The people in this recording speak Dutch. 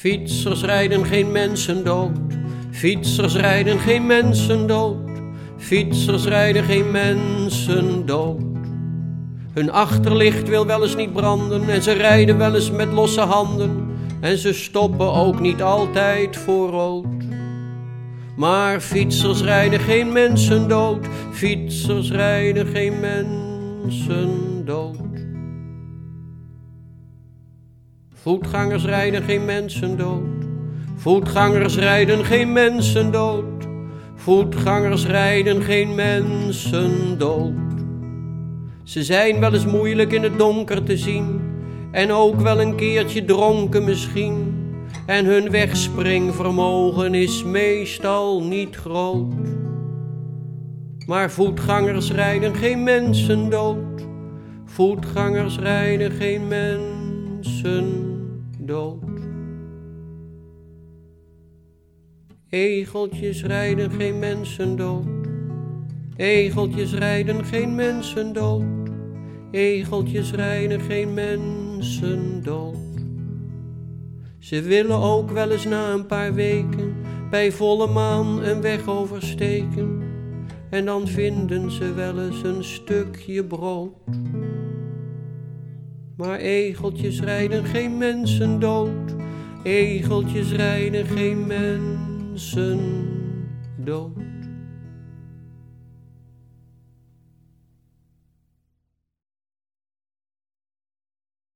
Fietsers rijden geen mensen dood. Fietsers rijden geen mensen dood. Fietsers rijden geen mensen dood. Hun achterlicht wil wel eens niet branden en ze rijden wel eens met losse handen en ze stoppen ook niet altijd voor rood. Maar fietsers rijden geen mensen dood, fietsers rijden geen mensen dood. Voetgangers rijden geen mensen dood. Voetgangers rijden geen mensen dood. Voetgangers rijden geen mensen dood. Ze zijn wel eens moeilijk in het donker te zien. En ook wel een keertje dronken misschien. En hun wegspringvermogen is meestal niet groot. Maar voetgangers rijden geen mensen dood. Voetgangers rijden geen mensen Egeltjes rijden geen mensen dood. Egeltjes rijden geen mensen dood. Egeltjes rijden geen mensen dood. Ze willen ook wel eens na een paar weken bij volle maan een weg oversteken. En dan vinden ze wel eens een stukje brood. Maar egeltjes rijden geen mensen dood. Egeltjes rijden geen mensen dood.